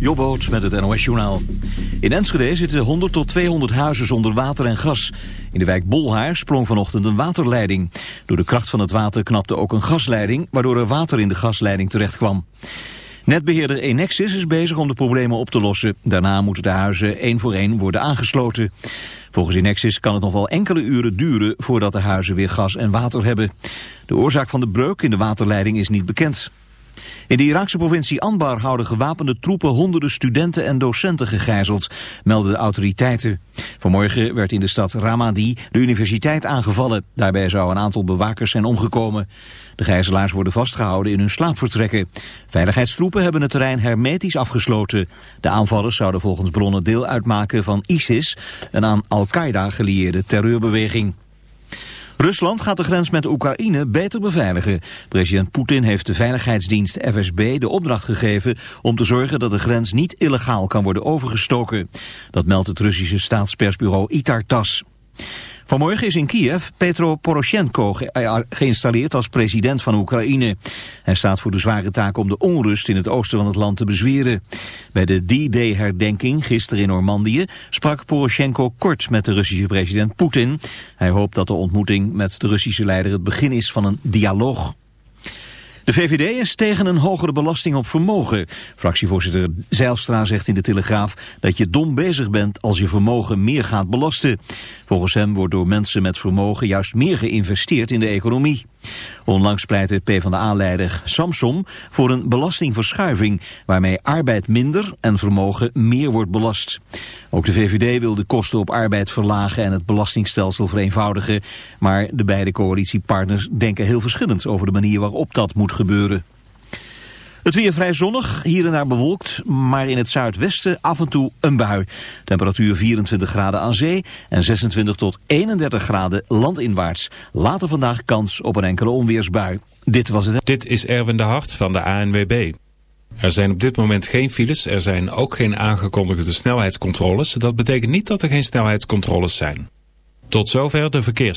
Jobboot met het NOS Journaal. In Enschede zitten 100 tot 200 huizen zonder water en gas. In de wijk Bolhaar sprong vanochtend een waterleiding. Door de kracht van het water knapte ook een gasleiding... waardoor er water in de gasleiding terecht kwam. Netbeheerder Enexis is bezig om de problemen op te lossen. Daarna moeten de huizen één voor één worden aangesloten. Volgens Enexis kan het nog wel enkele uren duren voordat de huizen weer gas en water hebben. De oorzaak van de breuk in de waterleiding is niet bekend. In de Iraakse provincie Anbar houden gewapende troepen honderden studenten en docenten gegijzeld, melden de autoriteiten. Vanmorgen werd in de stad Ramadi de universiteit aangevallen. Daarbij zou een aantal bewakers zijn omgekomen. De gijzelaars worden vastgehouden in hun slaapvertrekken. Veiligheidstroepen hebben het terrein hermetisch afgesloten. De aanvallers zouden volgens bronnen deel uitmaken van ISIS, een aan Al-Qaeda gelieerde terreurbeweging. Rusland gaat de grens met Oekraïne beter beveiligen. President Poetin heeft de veiligheidsdienst FSB de opdracht gegeven om te zorgen dat de grens niet illegaal kan worden overgestoken. Dat meldt het Russische staatspersbureau Itar-Tas. Vanmorgen is in Kiev Petro Poroshenko eh, geïnstalleerd als president van Oekraïne. Hij staat voor de zware taak om de onrust in het oosten van het land te bezweren. Bij de D-Day-herdenking gisteren in Normandië sprak Poroshenko kort met de Russische president Poetin. Hij hoopt dat de ontmoeting met de Russische leider het begin is van een dialoog. De VVD is tegen een hogere belasting op vermogen. Fractievoorzitter Zeilstra zegt in de Telegraaf dat je dom bezig bent als je vermogen meer gaat belasten. Volgens hem wordt door mensen met vermogen juist meer geïnvesteerd in de economie. Onlangs pleitte PvdA-leider Samsom voor een belastingverschuiving... waarmee arbeid minder en vermogen meer wordt belast. Ook de VVD wil de kosten op arbeid verlagen en het belastingstelsel vereenvoudigen. Maar de beide coalitiepartners denken heel verschillend over de manier waarop dat moet gebeuren. Het weer vrij zonnig, hier en daar bewolkt, maar in het zuidwesten af en toe een bui. Temperatuur 24 graden aan zee en 26 tot 31 graden landinwaarts. Later vandaag kans op een enkele onweersbui. Dit was het. Dit is Erwin de Hart van de ANWB. Er zijn op dit moment geen files, er zijn ook geen aangekondigde snelheidscontroles. Dat betekent niet dat er geen snelheidscontroles zijn. Tot zover de verkeers.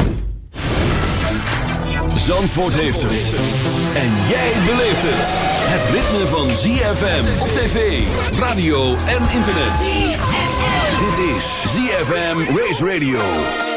Zandvoort heeft het. En jij beleeft het. Het ritme van ZFM op tv, radio en internet. Dit is ZFM Race Radio.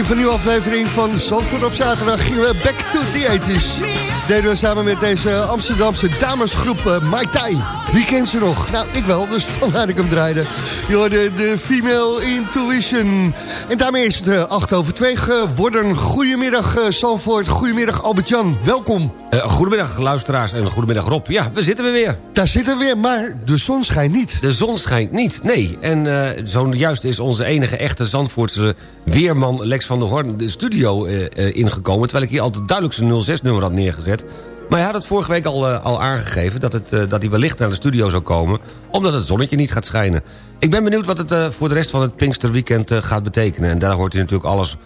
Begin van nieuwe aflevering van Zandvoort op zaterdag gingen we back to the 80s. Deden we samen met deze Amsterdamse damesgroep Mai Tai. Wie kent ze nog? Nou, ik wel, dus vandaar ik hem draaide. De Female Intuition. En daarmee is het uh, 8 over 2 geworden. Goedemiddag uh, Zandvoort, goedemiddag Albert-Jan, welkom. Uh, goedemiddag luisteraars en goedemiddag Rob. Ja, we zitten we weer. Daar zitten we weer, maar de zon schijnt niet. De zon schijnt niet, nee. En uh, zojuist is onze enige echte Zandvoortse weerman Lex van der Hoorn de studio uh, ingekomen... terwijl ik hier al het duidelijkste 06-nummer had neergezet. Maar hij had het vorige week al, al aangegeven dat, het, dat hij wellicht naar de studio zou komen... omdat het zonnetje niet gaat schijnen. Ik ben benieuwd wat het voor de rest van het Pinksterweekend gaat betekenen. En daar hoort u natuurlijk alles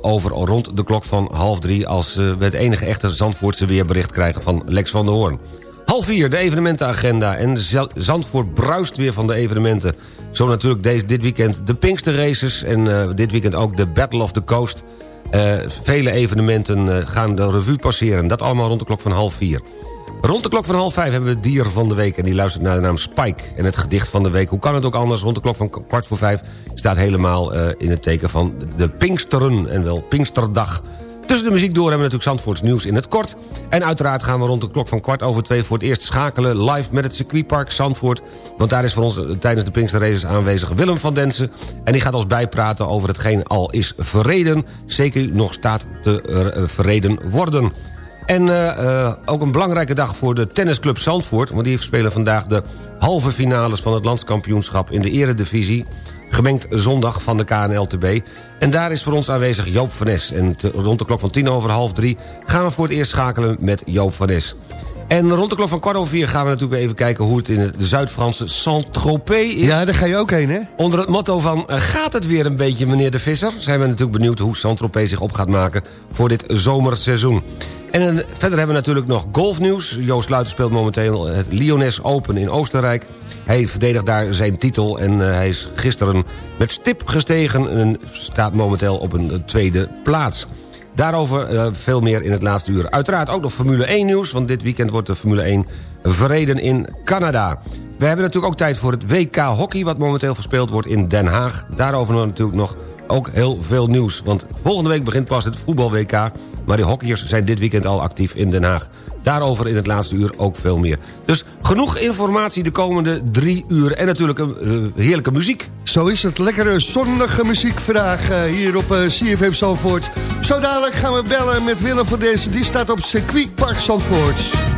over rond de klok van half drie... als we het enige echte Zandvoortse weerbericht krijgen van Lex van der Hoorn. Half vier, de evenementenagenda. En Zandvoort bruist weer van de evenementen. Zo natuurlijk deze, dit weekend de Pinkster Races... en dit weekend ook de Battle of the Coast. Uh, vele evenementen uh, gaan de revue passeren. Dat allemaal rond de klok van half vier. Rond de klok van half vijf hebben we het dier van de week... en die luistert naar de naam Spike. En het gedicht van de week, hoe kan het ook anders... rond de klok van kwart voor vijf staat helemaal uh, in het teken van de Pinksteren... en wel Pinksterdag. Tussen de muziek door hebben we natuurlijk Zandvoorts nieuws in het kort. En uiteraard gaan we rond de klok van kwart over twee... voor het eerst schakelen live met het circuitpark Zandvoort. Want daar is voor ons tijdens de Pinkster Races aanwezig Willem van Densen. En die gaat ons bijpraten over hetgeen al is verreden. Zeker nog staat te uh, verreden worden. En ook een belangrijke dag voor de tennisclub Zandvoort... want die spelen vandaag de halve finales van het landskampioenschap in de eredivisie... gemengd zondag van de KNLTB. En daar is voor ons aanwezig Joop van Nes. En rond de klok van tien over half drie gaan we voor het eerst schakelen met Joop van Nes. En rond de klok van kwart over vier gaan we natuurlijk even kijken... hoe het in de Zuid-Franse Saint-Tropez is. Ja, daar ga je ook heen, hè? Onder het motto van gaat het weer een beetje, meneer de Visser... zijn we natuurlijk benieuwd hoe Saint-Tropez zich op gaat maken... voor dit zomerseizoen. En uh, verder hebben we natuurlijk nog golfnieuws. Joost Luiten speelt momenteel het Lyonnais Open in Oostenrijk. Hij verdedigt daar zijn titel en uh, hij is gisteren met stip gestegen... en staat momenteel op een uh, tweede plaats. Daarover veel meer in het laatste uur. Uiteraard ook nog Formule 1 nieuws, want dit weekend wordt de Formule 1 verreden in Canada. We hebben natuurlijk ook tijd voor het WK Hockey... wat momenteel verspeeld wordt in Den Haag. Daarover natuurlijk nog ook heel veel nieuws. Want volgende week begint pas het voetbal-WK... maar de hockeyers zijn dit weekend al actief in Den Haag. Daarover in het laatste uur ook veel meer. Dus genoeg informatie de komende drie uur. En natuurlijk een uh, heerlijke muziek. Zo is het. Lekkere zonnige muziek uh, hier op uh, CFM Zandvoort. Zo dadelijk gaan we bellen met Willem van deze. Die staat op circuit Park Zandvoort.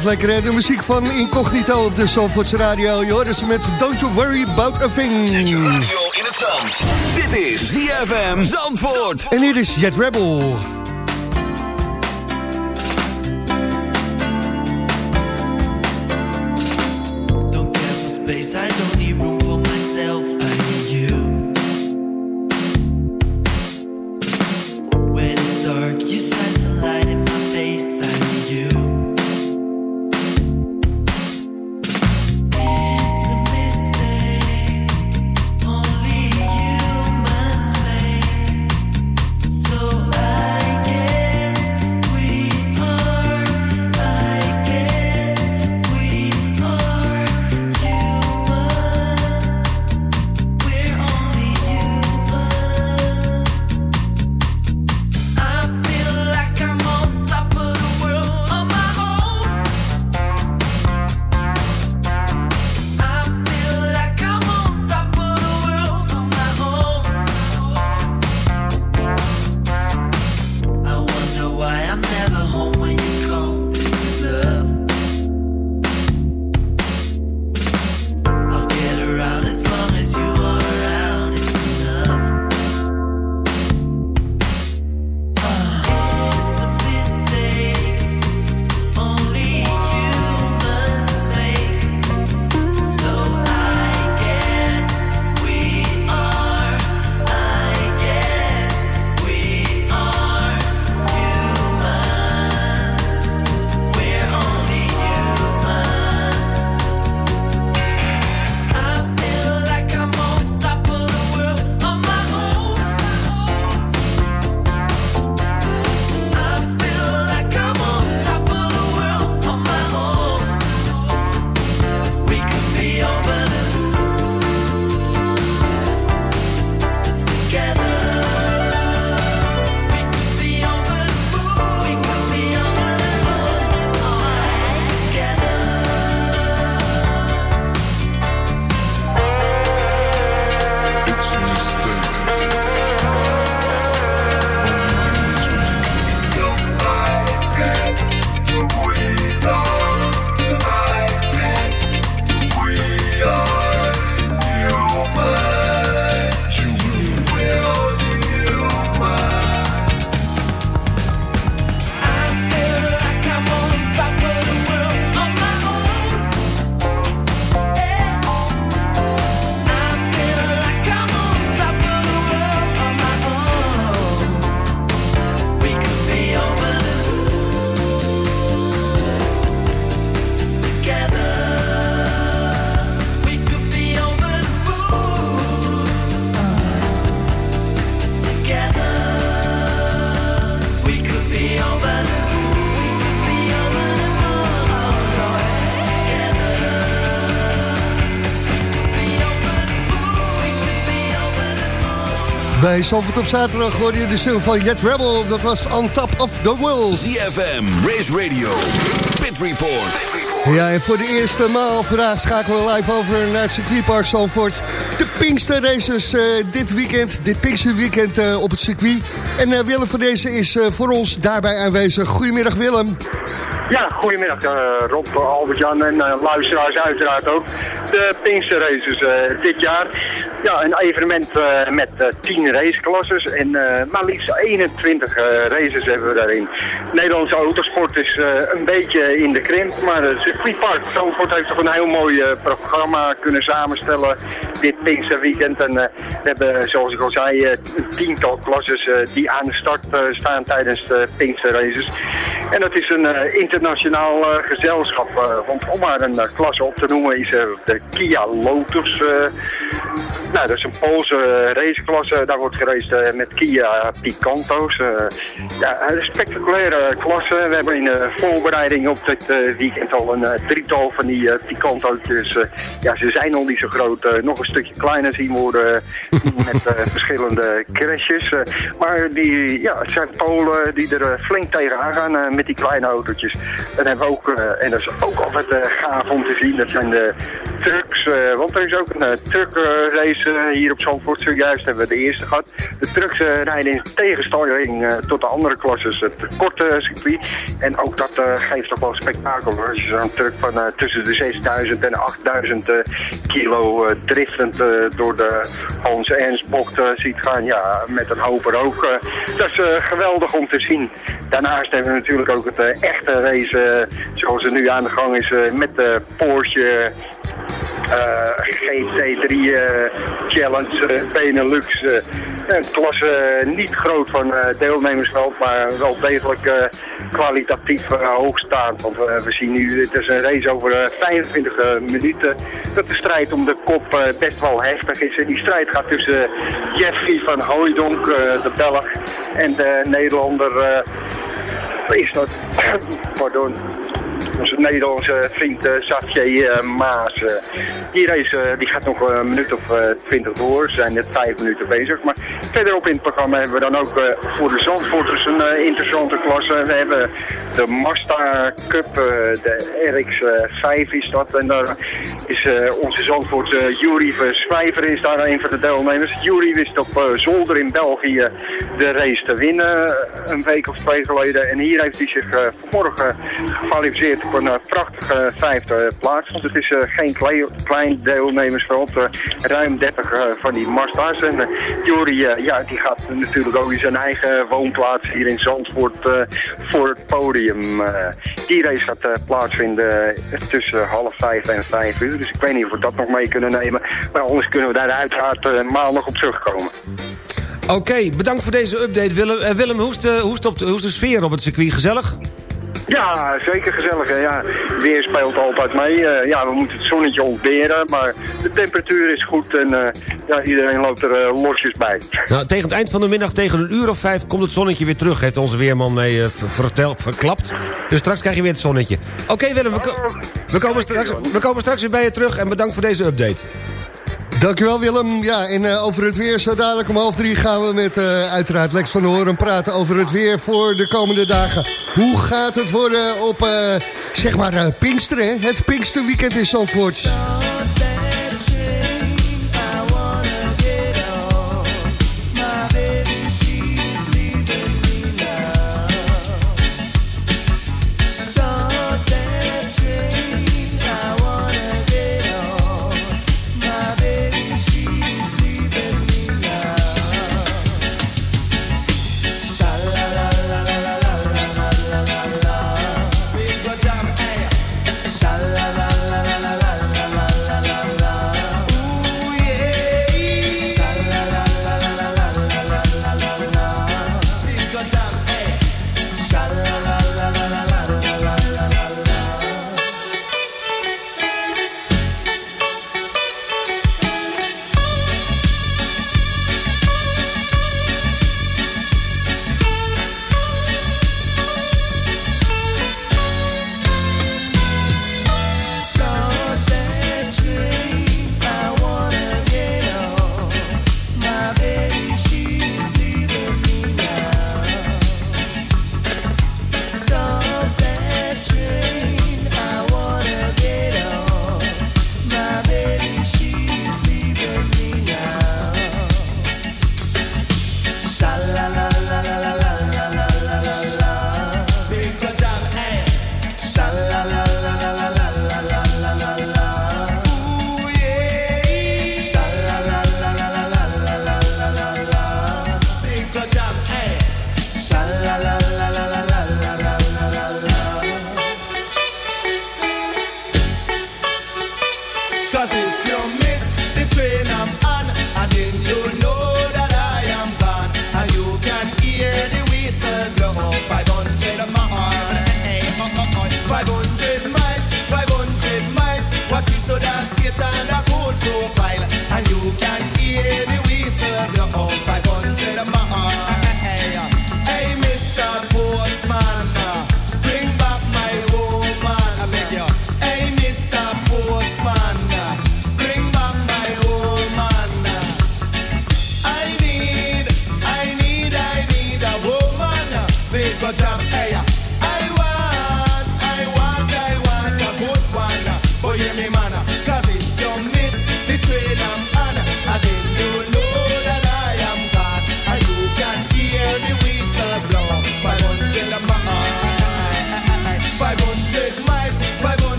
Blijft lekker, hè? De muziek van Incognito op de Zandvoortse Radio. Je hoort ze met Don't You Worry About A Thing. Zet je radio in het zand. Dit is ZFM Zandvoort. En hier is Jet Rebel. Don't care for space, I don't Bij Zandvoort op zaterdag hoorde je de single van Jet Rebel. Dat was On Top of the World. ZFM Race Radio. Pit Report. Ja, en voor de eerste maal vandaag schakelen we live over naar het circuitpark Zandvoort. De Pinkster Races eh, dit weekend, dit Pinkster weekend eh, op het circuit. En eh, Willem van deze is eh, voor ons daarbij aanwezig. Goedemiddag Willem. Ja, goedemiddag eh, Rob, Albert-Jan en eh, luisteraars uiteraard ook. De Pinkster Races eh, dit jaar. Ja, een evenement eh, met eh, 10 raceklasses en eh, maar liefst 21 eh, races hebben we daarin. Nederlandse autosport is een beetje in de krimp, maar het circuitpark Zandvoort heeft toch een heel mooi programma kunnen samenstellen dit Pinkster weekend. En we hebben, zoals ik al zei, een tiental klasses die aan de start staan tijdens de Pinkster Races. En dat is een eh, internationaal eh, gezelschap. eh, want om maar een eh, klasse op te noemen is er de Kia Lotus. eh, nou, dat is een Poolse eh, raceklasse. Daar wordt geraced eh, met Kia Picanto's. eh. ja, een spectaculaire klasse. We hebben in de voorbereiding op dit eh, weekend al een eh, drietal van die eh, Picanto's. Dus eh, ja, ze zijn nog niet zo groot. eh, nog een stukje kleiner zien worden eh, met eh, verschillende crashes. eh. maar die, ja, het zijn Polen die er eh, flink tegenaan gaan eh, die kleine autootjes. Dan hebben we ook, eh, en dat is ook altijd eh, gaaf om te zien, dat zijn de trucks, eh, want er is ook een truckrace hier op Zandvoort. Zojuist hebben we de eerste gehad. De trucks rijden in tegenstelling tot de andere klasses het korte circuit. En ook dat geeft toch wel spektakel. Als je zo'n truck van tussen de 6000 en 8000 eh, kilo driftend door de Hans Ernst bocht ziet gaan. Ja, met een hoop rook. dat is geweldig om te zien. Daarnaast hebben we natuurlijk ook het eh, echte race eh, zoals er nu aan de gang is eh, met de Porsche eh, GT3 eh, Challenge Benelux. een klasse niet groot van deelnemersveld, maar wel degelijk kwalitatief hoogstaand. Want we zien nu, het is een race over eh, 25 eh, minuten. Dat de strijd om de kop best wel heftig is. En die strijd gaat tussen Jeffrey van Hooijdonk, de Belg, en de Nederlander... is pardon, onze Nederlandse vriend Xavier eh, Maas. eh. die race eh, die gaat nog een minuut of eh, twintig door. Ze zijn net vijf minuten bezig. Maar verderop in het programma hebben we dan ook eh, voor de Zandvoorters een eh, interessante klasse. We hebben de Mazda Cup, eh, de RX-5 is dat. En daar is eh, onze Zandvoortse Jury Verswijver is daar een van de deelnemers. Jury wist op eh, Zolder in België de race te winnen eh, een week of twee geleden. En hier heeft hij zich eh, vanmorgen gekwalificeerd op een eh, prachtige vijfde plaats. Want het is eh, geen klei- klein deelnemersveld. eh, ruim 30 eh, van die Mazda's. En eh, ja, die gaat natuurlijk ook in zijn eigen woonplaats hier in Zandvoort eh, voor het podium. Eh, die race gaat eh, plaatsvinden eh, tussen half vijf en vijf uur. Dus ik weet niet of we dat nog mee kunnen nemen. Maar anders kunnen we daar uiteraard eh, maandag op terugkomen. Oké, bedankt voor deze update Willem. Eh, Willem, hoe is, de, hoe is de sfeer op het circuit? Gezellig? Ja, zeker gezellig. hè. Ja, weer speelt altijd mee. Eh, ja, we moeten het zonnetje ontberen, maar de temperatuur is goed en eh, ja, iedereen loopt er eh, losjes bij. Nou, tegen het eind van de middag, tegen een uur of vijf... komt het zonnetje weer terug, heeft onze weerman mee eh, ver- vertel, verklapt. Dus straks krijg je weer het zonnetje. Oké Willem, we, ko- we, komen straks, we komen straks weer bij je terug... en bedankt voor deze update. Dankjewel Willem. Ja, en eh, over het weer, zo dadelijk om half drie gaan we met eh, uiteraard Lex van Horen praten over het weer voor de komende dagen. Hoe gaat het worden op, eh, zeg maar, Pinksteren, het Pinksterweekend in Zandvoort?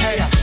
yeah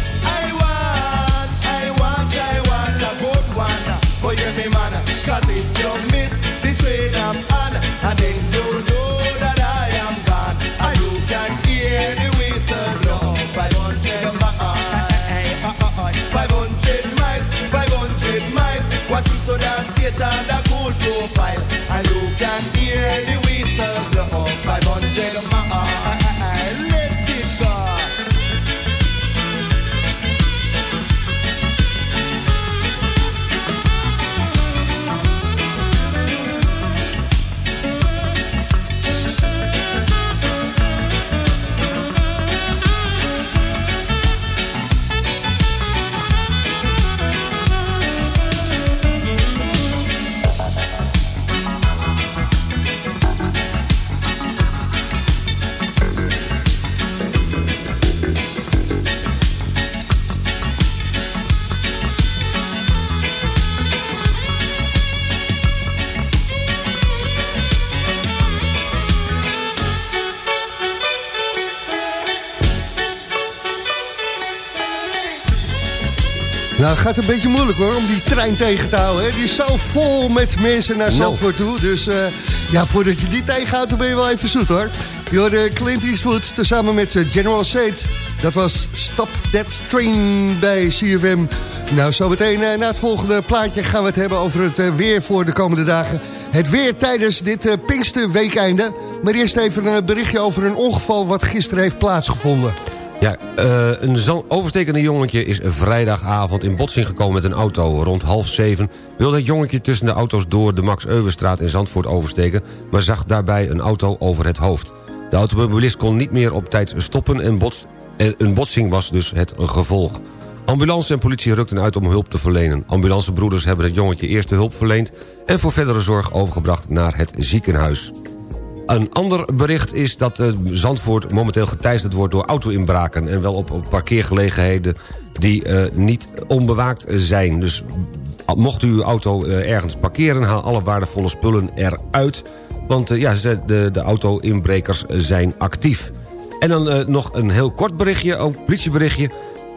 gaat een beetje moeilijk hoor, om die trein tegen te houden. Hè. Die is zo vol met mensen naar. Zandvoort toe. Dus eh, ja, voordat je die tegenhoudt, dan ben je wel even zoet hoor. Je hoorde Clint Eastwood samen met eh, General State. Dat was Stop That Train bij CFM. Nou, zo meteen eh, na het volgende plaatje gaan we het hebben over het weer voor de komende dagen. Het weer tijdens dit Pinksterweekeinde. Maar eerst even een berichtje over een ongeval wat gisteren heeft plaatsgevonden. Ja, eh, een overstekende jongetje is vrijdagavond in botsing gekomen met een auto. Rond half zeven wilde het jongetje tussen de auto's door de Max Euwenstraat in Zandvoort oversteken... maar zag daarbij een auto over het hoofd. De automobilist kon niet meer op tijd stoppen en een botsing was dus het gevolg. Ambulance en politie rukten uit om hulp te verlenen. Ambulancebroeders hebben het jongetje eerste hulp verleend... en voor verdere zorg overgebracht naar het ziekenhuis. Een ander bericht is dat eh, Zandvoort momenteel geteisterd wordt door auto-inbraken... en wel op, parkeergelegenheden die eh, niet onbewaakt zijn. Dus mocht u uw auto eh, ergens parkeren... haal alle waardevolle spullen eruit... want eh, ja, de, de auto-inbrekers zijn actief. En dan eh, nog een heel kort berichtje, ook politieberichtje...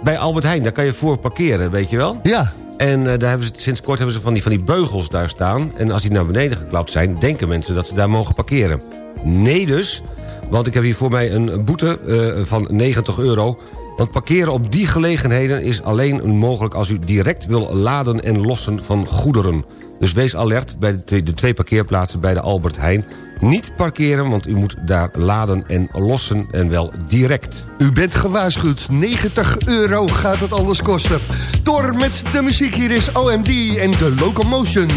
bij Albert Heijn, daar kan je voor parkeren, weet je wel? Ja. En eh, daar hebben ze, sinds kort hebben ze van die, van die beugels daar staan. En als die naar beneden geklapt zijn, denken mensen dat ze daar mogen parkeren. Nee dus, want ik heb hier voor mij een boete eh, van 90 euro. Want parkeren op die gelegenheden is alleen mogelijk... als u direct wil laden en lossen van goederen. Dus wees alert bij de twee, de twee parkeerplaatsen bij de Albert Heijn. Niet parkeren, want u moet daar laden en lossen en wel direct. U bent gewaarschuwd. 90 euro gaat het anders kosten. Door met de muziek. Hier is OMD en de Locomotion.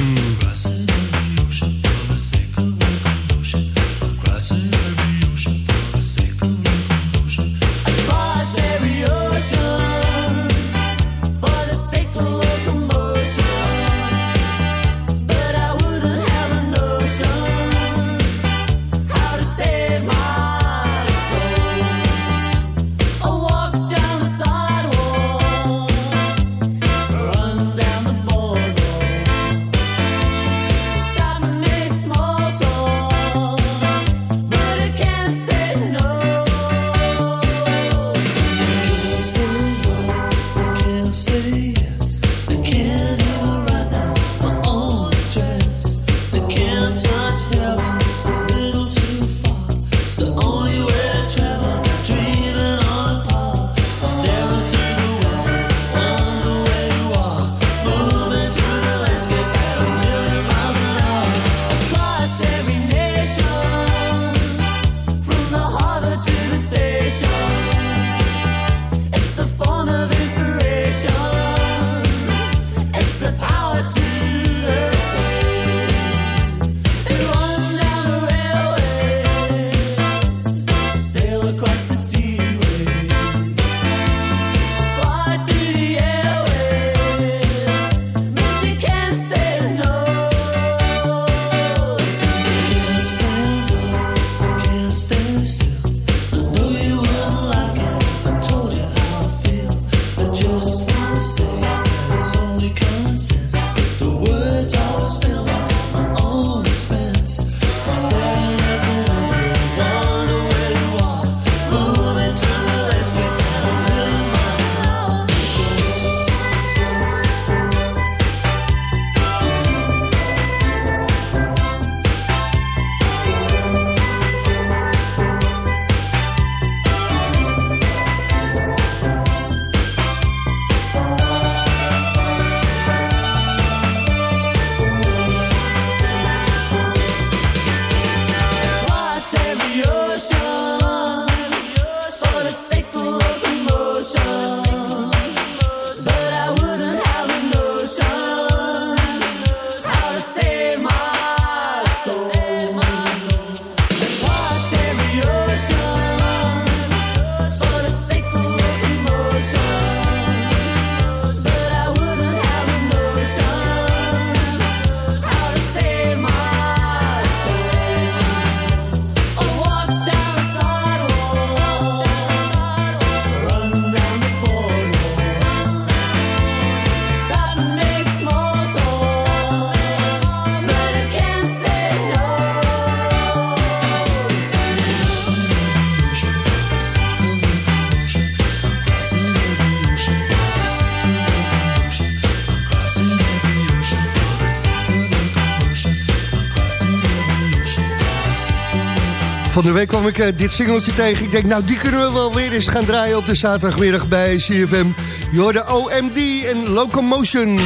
Van de week kwam ik eh, dit singeltje tegen. Ik denk, nou, die kunnen we wel weer eens gaan draaien op de zaterdagmiddag bij CFM. Je hoorde OMD en Locomotion.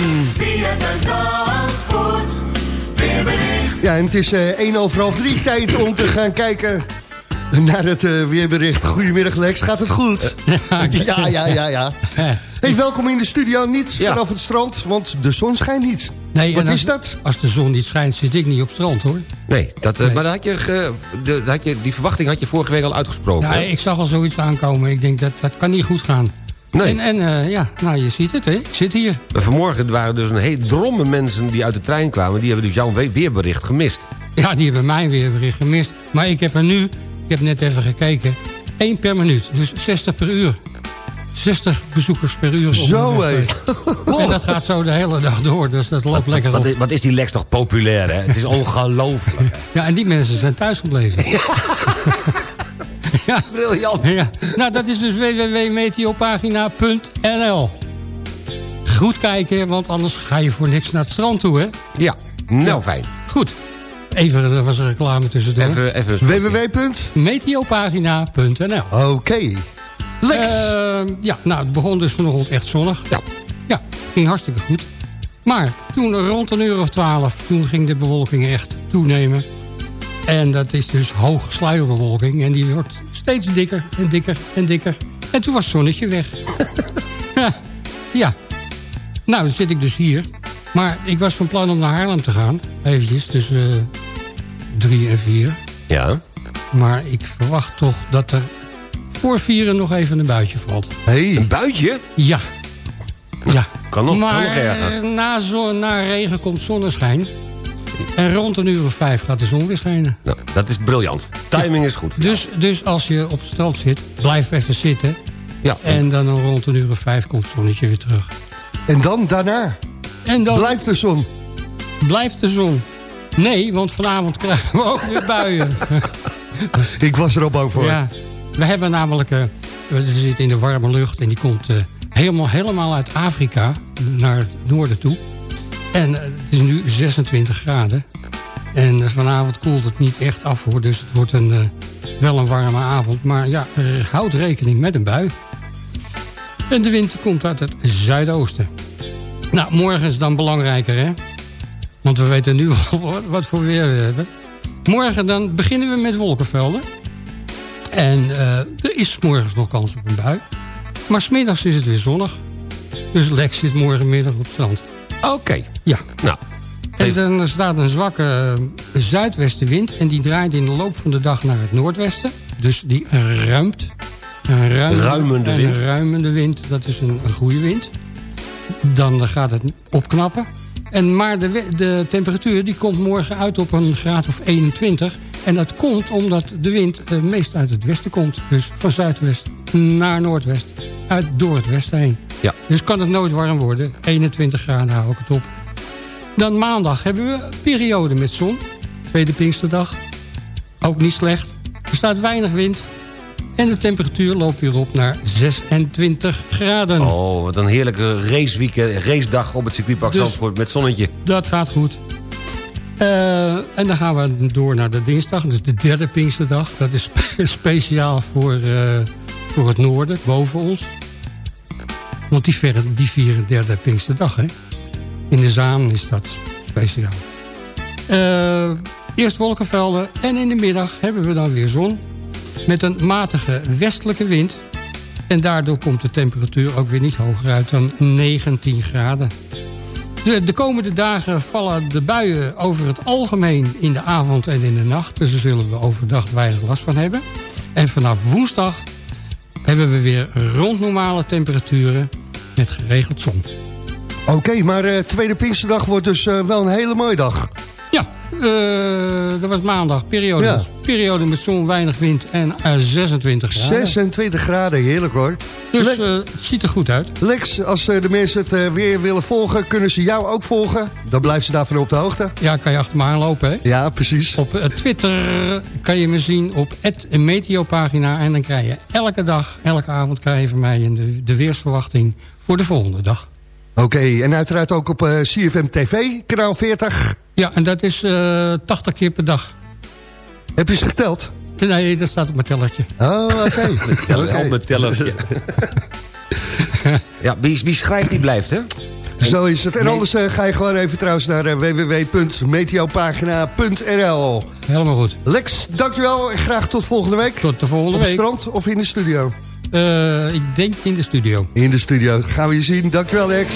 Ja, en het is eh 1 over half 3 tijd om te gaan kijken naar het eh, weerbericht. Goedemiddag Lex, gaat het goed? Ja, ja, ja, ja. Hey, welkom in de studio. Niet vanaf het strand, want de zon schijnt niet. Nee, Wat als, is dat? Als de zon niet schijnt, zit ik niet op strand, hoor. Nee, dat, eh, maar had je, ge- de, had je, die verwachting had je vorige week al uitgesproken. Ja, hè? ik zag al zoiets aankomen. Ik denk, dat, dat kan niet goed gaan. Nee. En, en eh, ja, nou, je ziet het, hè. Ik zit hier. Vanmorgen waren dus een hele dromme mensen die uit de trein kwamen. Die hebben dus jouw we- weerbericht gemist. Ja, die hebben mijn weerbericht gemist. Maar ik heb er nu, ik heb net even gekeken, één per minuut. Dus 60 per uur. 60 bezoekers per uur. Zo, hé. En dat gaat zo de hele dag door, dus dat loopt lekker Wat op. is, wat is die Lex toch populair, hè? Het is ongelooflijk. Ja, en die mensen zijn thuis gebleven. ja. Briljant. Ja. Nou, dat is dus www.meteopagina.nl Goed kijken, want anders ga je voor niks naar het strand toe, hè? Ja, nou fijn. Goed. Even, er was een reclame tussendoor. Even, even een www. Meteopagina.nl Oké. Lex. Eh, ja, nou, het begon dus vanochtend echt zonnig. Ja. Ja, ging hartstikke goed. Maar toen rond een uur of twaalf, toen ging de bewolking echt toenemen. En dat is dus hoge sluierbewolking. En die wordt steeds dikker en dikker en dikker. En toen was het zonnetje weg. ja. Nou, dan zit ik dus hier. Maar ik was van plan om naar Haarlem te gaan. Eventjes, tussen eh, drie en vier. Ja. Maar ik verwacht toch dat er voor vieren nog even een buitje valt. Hey. Een buitje? Ja. Ja. Kan nog, maar kan nog erger. eh, na, zon, na regen komt zonneschijn. En rond een uur of vijf gaat de zon weer schijnen. Nou, dat is briljant. Timing is goed. Dus, dus als je op het strand zit, blijf even zitten. Ja. En dan rond een uur of vijf komt het zonnetje weer terug. En dan daarna En dan blijft de zon. blijft de zon. Nee, want vanavond krijgen we ook weer buien. Ik was er al bang voor. Ja, we hebben namelijk... eh, we zitten in de warme lucht en die komt eh, helemaal, helemaal uit Afrika naar het noorden toe. En eh, het is nu 26 graden. En vanavond koelt het niet echt af hoor, dus het wordt een, wel een warme avond. Maar ja, houdt rekening met een bui. En de wind komt uit het zuidoosten. Nou, morgen is dan belangrijker hè. Want we weten nu al wat voor weer we hebben. Morgen dan beginnen we met wolkenvelden. En eh, er is morgens nog kans op een bui. Maar smiddags is het weer zonnig. Dus Lex zit morgenmiddag op het strand. Oké. Ja. Nou, En dan staat een zwakke eh, zuidwestenwind. En die draait in de loop van de dag naar het noordwesten. Dus die ruimt. Een ruimende, Ruimende een wind. ruimende wind, dat is een, een goede wind. Dan gaat het opknappen. En maar de, de temperatuur die komt morgen uit op een graad of 21. En dat komt omdat de wind eh, meest uit het westen komt. Dus van zuidwest naar noordwest. Uit, door het westen heen. Ja. Dus kan het nooit warm worden. 21 graden hou ik het op. Dan maandag hebben we een periode met zon. Tweede Pinksterdag. Ook niet slecht. Er staat weinig wind. En de temperatuur loopt weer op naar 26 graden. Oh, wat een heerlijke raceweekend, racedag op het circuitpark Dus- Zandvoort met zonnetje. Dat gaat goed. Eh, en dan gaan we door naar de dinsdag. Is de derde Pinksterdag. Dat is spe- speciaal voor, eh, voor het noorden, boven ons. Want die, vieren- die vieren derde Pinksterdag, hè. In de Zaan is dat speciaal. Eh, eerst wolkenvelden en in de middag hebben we dan weer zon. Met een matige westelijke wind. En daardoor komt de temperatuur ook weer niet hoger uit dan 19 graden. De, de komende dagen vallen de buien over het algemeen in de avond en in de nacht. Dus daar zullen we overdag weinig last van hebben. En vanaf woensdag hebben we weer rond normale temperaturen met geregeld zon. Oké, maar eh, tweede Pinksterdag wordt dus eh, wel een hele mooie dag. Eh, dat was maandag. Periode, Ja. periode met zon, weinig wind en eh, 26 graden. 26 graden, heerlijk hoor. Dus eh, het ziet er goed uit. Lex, als eh, de mensen het eh, weer willen volgen, kunnen ze jou ook volgen. Dan blijven ze daarvan op de hoogte. Ja, kan je achter me aanlopen, hè? Ja, precies. Op eh, Twitter kan je me zien op een meteopagina. En dan krijg je elke dag, elke avond krijg je van mij de, de weersverwachting voor de volgende dag. Oké, en uiteraard ook op eh, CFM TV, kanaal 40. Ja, en dat is eh 80 keer per dag. Heb je ze geteld? Nee, dat staat op mijn tellertje. Oh, oké. Oké. Op mijn tellertje. ja, wie, wie schrijft, die blijft, hè? Zo is het. En anders eh, ga je gewoon even trouwens naar eh, www.meteopagina.nl. Helemaal goed. Lex, dankjewel en graag tot volgende week. Tot de volgende Op het week. strand of in de studio? Eh, ik denk in de studio. In de studio. Gaan we je zien. Dankjewel, Lex.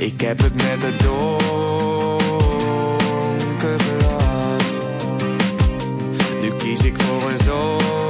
Ik heb het met het donker gehad. Nu kies ik voor een zonnige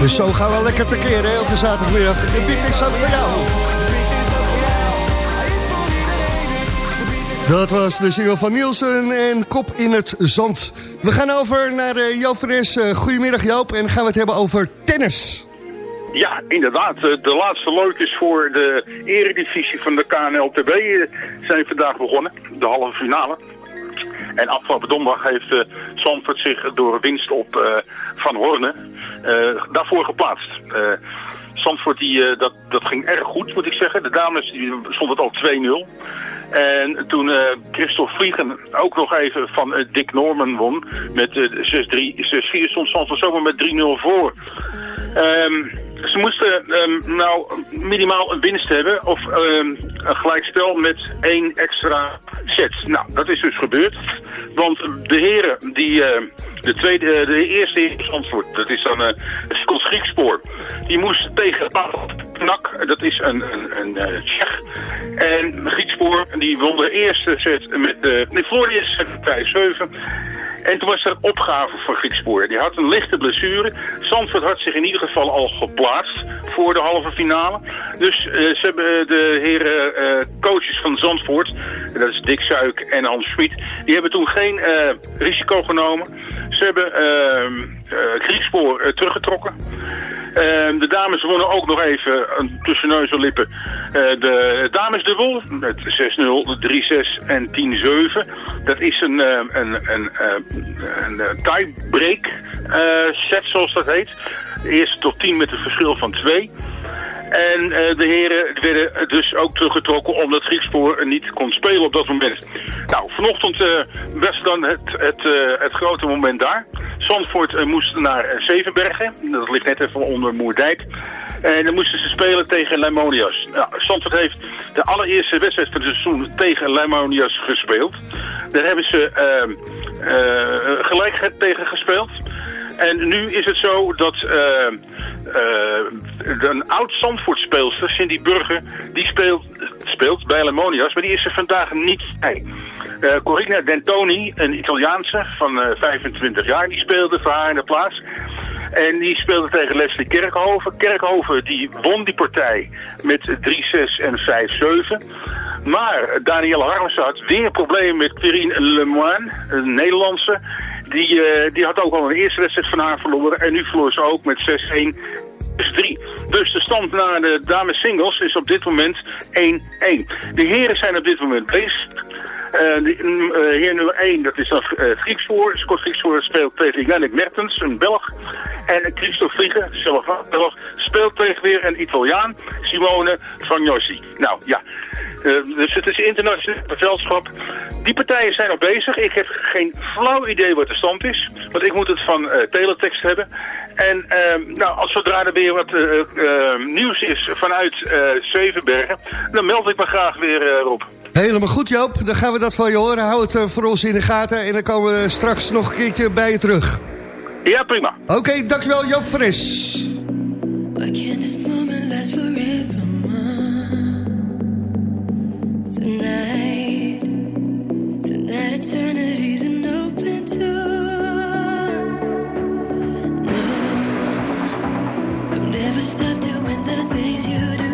Dus zo gaan we lekker tekeer op de zaterdagmiddag. De beat is ook voor jou. Dat was de single van Nielsen en Kop in het Zand. We gaan over naar uh, Joop van Es. Eh, goedemiddag Joop en gaan we het hebben over tennis. Ja, inderdaad. Eh, De laatste loodjes voor de eredivisie van de KNLTB eh, zijn vandaag begonnen. De halve finale. En afgelopen donderdag heeft eh Zandvoort zich door winst op eh, Van Horne eh, daarvoor geplaatst. Eh Zandvoort die, dat, dat ging erg goed, moet ik zeggen. De dames die stond het al 2-0. En toen Christophe Vliegen ook nog even van Dick Norman won met eh 6-3, 6-4 stond Zandvoort zomaar met 3-0 voor. Ehm, ze moesten ehm, nou minimaal een winst hebben of ehm, een gelijkspel met één extra set. Nou, dat is dus gebeurd. Want de heren die eh, de, tweede, eh, de eerste heer Zandvoort, dat is dan uh, Griekspoor, die moest tegen Nak, dat is een, een, een eh, Tsjech. En Griekspoor, die won de eerste set met, uh, verloor de met 5-7. En toen was er een opgave voor Griekspoor. Die had een lichte blessure. Zandvoort had zich in ieder geval al geplaatst voor de halve finale. Dus eh, ze hebben de heren eh, coaches van Zandvoort, dat is Dick Suik en Hans Schmid, die hebben toen geen eh, risico genomen. Ze hebben ehm, eh, Griekspoor eh, teruggetrokken. Ehm, de dames wonnen ook nog even eh, tussen neus en lippen de damesdubbel met 6-0, 3-6 en 10-7. Dat is een, eh, een, een, een, tiebreak set zoals dat heet. De eerste tot 10 met een verschil van 2. En eh, de heren werden dus ook teruggetrokken omdat Griekspoor niet kon spelen op dat moment. Nou, vanochtend eh, was dan het, het, eh, het grote moment daar. Zandvoort moest naar Zevenbergen. Dat ligt net even onder Moerdijk. En dan moesten ze spelen tegen Leimonias. Nou, Zandvoort heeft de allereerste wedstrijd van het seizoen tegen Leimonias gespeeld. Daar hebben ze eh, gelijk tegen gespeeld. En nu is het zo dat eh, eh, een oud Zandvoort-speelster, Cindy Burger, die speelt, speelt bij Lemonias, maar die is er vandaag niet bij. Eh Corina Dentoni, een Italiaanse van eh, 25 jaar, die speelde voor haar in de plaats. En die speelde tegen Leslie Kerkhoven. Kerkhoven die won die partij met 3-6 en 5-7. Maar Danielle Harmsen had weer problemen met Quirine Lemoine, een Nederlandse. Die, eh, die had ook al een eerste wedstrijd van haar verloren. En nu verloor ze ook met 6-1. is 3. Dus de stand naar de dames singles is op dit moment 1-1. De heren zijn op dit moment bezig. Eh, de, mm, eh, heer nummer 1, dat is dan uh, Grieksvoor. Scott Grieksvoor speelt tegen Yannick Mertens, een Belg. En Christophe Vliegen, zelf een Belg, speelt tegen weer een Italiaan, Simone Fagnossi. Nou ja, eh, dus het is internationaal veldschap. Die partijen zijn nog bezig. Ik heb geen flauw idee wat de stand is. Want ik moet het van eh teletext hebben. En ehm, nou, als zodra er weer wat eh, eh, nieuws is vanuit eh, Zevenbergen, dan meld ik me graag weer, eh, Rob. Helemaal goed, Joop. Dan gaan we dat van je horen. Hou het eh, voor ons in de gaten. En dan komen we straks nog een keertje bij je terug. Ja, prima. Oké, dankjewel Joop Fris. Why can't this moment last forever? Tonight, tonight eternity's an open door. No, don't ever stop doing the things you do.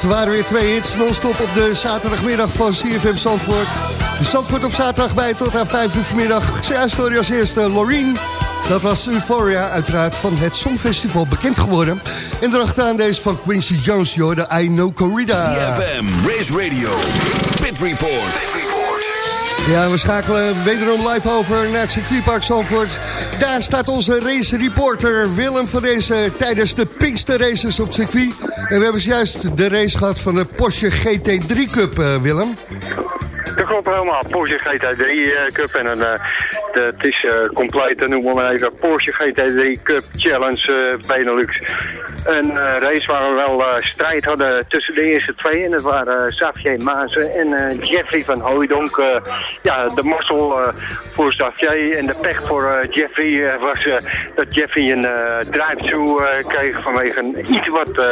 Dat waren weer twee hits non-stop op de zaterdagmiddag van CFM Zandvoort. De Zandvoort op zaterdag bij tot aan 5 uur vanmiddag. Ja, story als eerste Loreen. Dat was Euphoria, uiteraard van het Songfestival bekend geworden. En erachteraan deze van Quincy Jones, joh, de I Know Corrida. CFM, Race Radio, Pit Report. Ja, we schakelen wederom live over naar het circuitpark Zandvoort. Daar staat onze race reporter Willem van deze tijdens de Pinkster Races op het circuit. En we hebben juist de race gehad van de Porsche GT3 Cup, eh, Willem. Dat klopt helemaal. Porsche GT3 eh, Cup en een, eh, het is eh, compleet, noemen we maar even, Porsche GT3 Cup Challenge Benelux. Een eh, race waar we wel eh, strijd hadden tussen de eerste twee. En dat waren uh, Xavier Maassen en eh, Jeffrey van Hooijdonk. Eh, ja, de eh, voor Xavier en de pech voor eh, Jeffrey eh, was eh, dat Jeffrey een drive-through eh, kreeg vanwege een iets wat eh,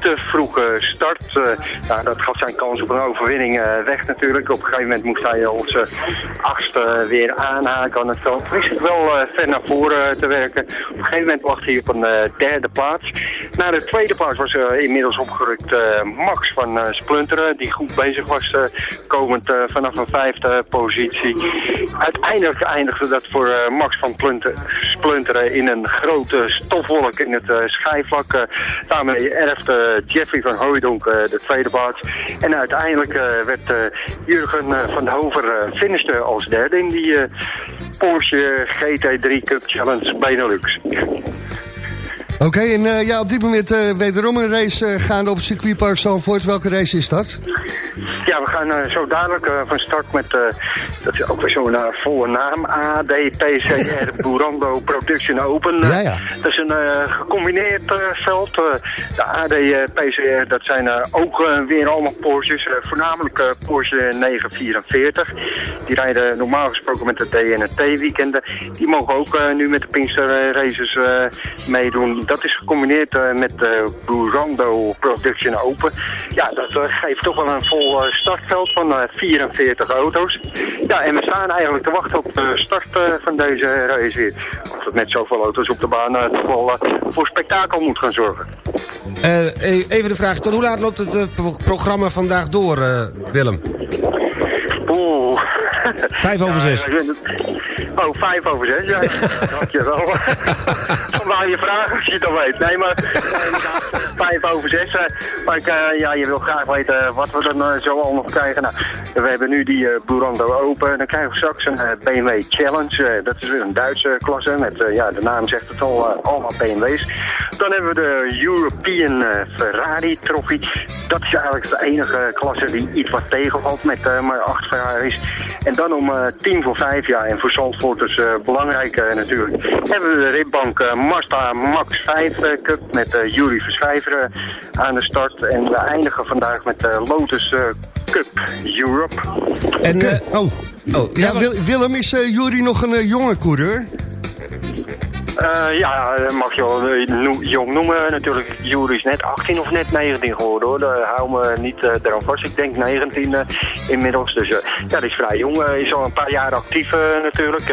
te vroege start. Eh, ja, dat gaf zijn kans op een overwinning eh, weg natuurlijk. Op een gegeven moment moest hij eh, achtste weer aanhaken aan het veld. Wist wel eh, ver naar voren te werken. Op een gegeven moment wachtte hij op een eh, derde plaats. Naar de tweede plaats was eh, inmiddels opgerukt eh, Max van eh, Splunteren. Die goed bezig was komend vanaf een vijfde positie. Uiteindelijk eindigde dat voor Max van Plunter, Splunteren in een grote stofwolk in het schijfvlak. Daarmee erfde Jeffrey van Hooijdonk de tweede plaats. En uiteindelijk werd Jurgen van Hover finishte als derde in die Porsche GT3 Cup Challenge Benelux. Oké, en eh, ja, op dit moment eh, wederom een race eh, gaande op circuitpark Zandvoort. Welke race is dat? Ja, we gaan zo dadelijk van start met, dat is ook weer zo'n uh, volle naam, ADPCR Burando Production Open. Ja, ja. Dat is een gecombineerd veld. De ADPCR, dat zijn ook weer allemaal Porsches, voornamelijk Porsche 944. Die rijden normaal gesproken met de D en het T-weekenden. Die mogen ook nu met de Pinkster Races meedoen. Dat is gecombineerd eh, met de Burando Production Open. Ja, dat eh, geeft toch wel een vol eh, startveld van eh, 44 auto's. Ja, en we staan eigenlijk te wachten op de start eh, van deze race weer. Of het met zoveel auto's op de baan eh, toch wel eh, voor spektakel moet gaan zorgen. Eh, e- even de vraag, tot hoe laat loopt het eh, pro- programma vandaag door, eh, Willem? Oeh, Vijf over zes. Oh, vijf over zes, ja. Dankjewel. Vandaar je vraag als je het al weet. Nee, maar eh, inderdaad, vijf over zes. eh, maar eh, ja, je wil graag weten wat we dan eh, zo allemaal krijgen. Nou, we hebben nu die eh Burando Open. Dan krijgen we straks een eh, BMW Challenge. Eh, dat is weer een Duitse klasse. Met, eh, ja, de naam zegt het al, eh, allemaal BMW's. Dan hebben we de European eh, Ferrari Trophy. Dat is eigenlijk de enige klasse die iets wat tegenvalt met eh, maar acht Ferraris. En dan om eh, tien voor vijf, ja, en voor Zandvoort dus eh, belangrijk natuurlijk, hebben we de ritbank Mazda Max 5 eh, Cup met eh Jury aan de start. En we eindigen vandaag met de Lotus Cup Europe. En, eh, oh. oh Ja, Wil- Willem, is eh Jury nog een jonge coureur? Eh, ja, eh, mag je wel eh, jong noemen. Natuurlijk, Jury is net 18 of net 19 geworden hoor. Daar hou me niet eh eraan vast. Ik denk 19 eh, inmiddels. Dus ja, die is vrij jong. Is al een paar jaar actief natuurlijk.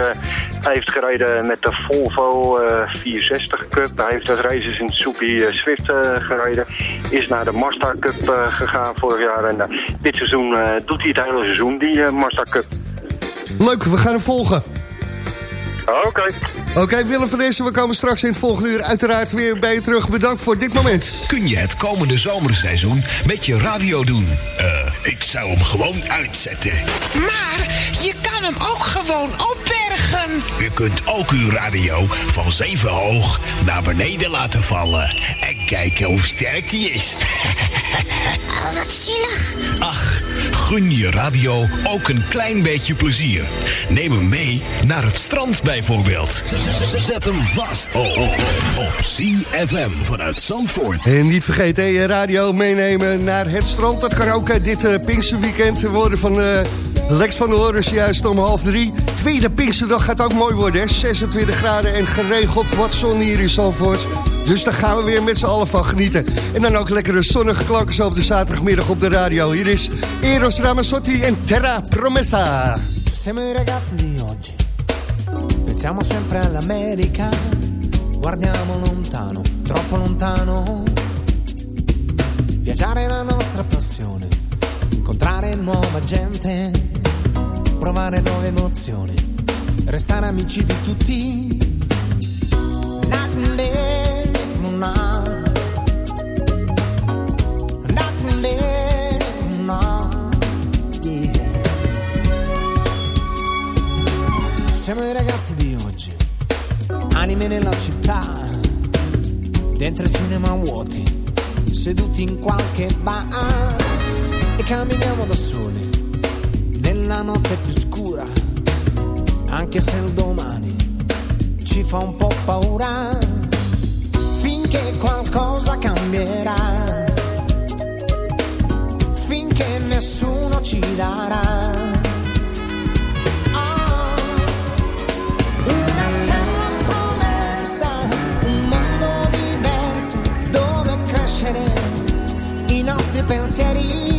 Hij heeft gereden met de Volvo eh, 460 Cup. Hij heeft wat races in Soepie Swift gereden. Is naar de Mazda Cup gegaan vorig jaar. En dit seizoen doet hij het hele seizoen, die Mazda Cup. Leuk, we gaan hem volgen. Oké. Oké, Willem van Dessen, we komen straks in het volgende uur uiteraard weer bij je terug. Bedankt voor dit moment. Kun je het komende zomerseizoen met je radio doen? Eh, ik zou hem gewoon uitzetten. Maar je kan hem ook gewoon opbergen. U kunt ook uw radio van zeven hoog naar beneden laten vallen. En kijken hoe sterk die is. Oh, wat zielig. Ach, gun je radio ook een klein beetje plezier. Neem hem mee naar het strand bijvoorbeeld. Zet hem vast op CFM vanuit Zandvoort. En niet vergeten, je radio meenemen naar het strand. Dat kan ook eh, dit uh, Pinksterweekend worden van eh, Lex van der Horens juist om half drie. Tweede Pinksterdag gaat ook mooi worden, hè? 26 graden en geregeld wat zon hier in Zandvoort. Dus daar gaan we weer met z'n allen van genieten. En dan ook lekkere zonnige klanken zo op de zaterdagmiddag op de radio. Hier is Eros Ramazzotti en Terra Promessa. Siamo i ragazzi di oggi, pensiamo sempre all'America, guardiamo lontano, troppo lontano. Viaggiare è la nostra passione, incontrare nuova gente, provare nuove emozioni, restare amici di tutti. Naknde, ragazzi di oggi, anime nella città, dentro i cinema vuoti, seduti in qualche bar e camminiamo da soli, nella notte più scura, anche se il domani ci fa un po' paura, finché qualcosa cambierà, finché nessuno ci darà. Pensieri.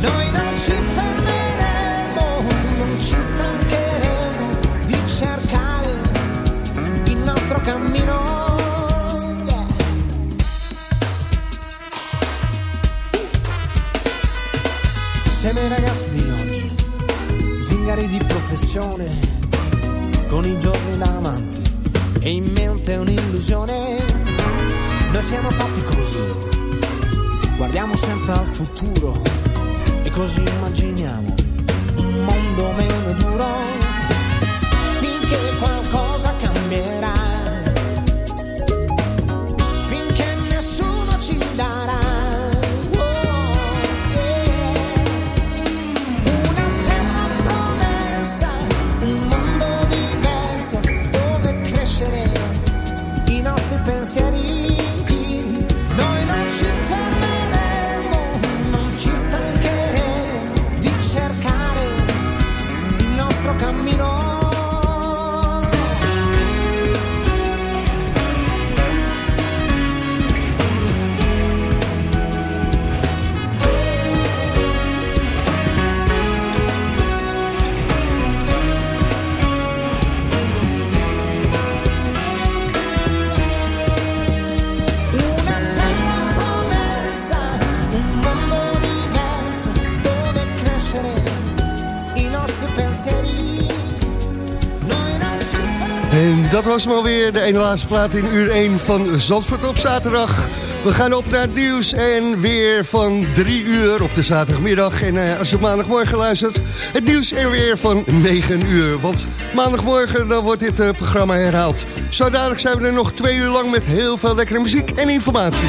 Noi non ci fermeremo, non ci stancheremo di cercare il nostro cammino. Yeah. Siamo i ragazzi di oggi, zingari di professione con i giorni davanti e in mente un'illusione. Noi siamo fatti così, guardiamo sempre al futuro e così immaginiamo un mondo meno duro was maar weer de ene laatste plaat in uur 1 van Zandvoort op zaterdag. We gaan op naar het nieuws en weer van 3 uur op de zaterdagmiddag. En eh, als je maandagmorgen luistert, het nieuws en weer van 9 uur. Want maandagmorgen dan wordt dit eh, programma herhaald. Zo dadelijk zijn we er nog twee uur lang met heel veel lekkere muziek en informatie.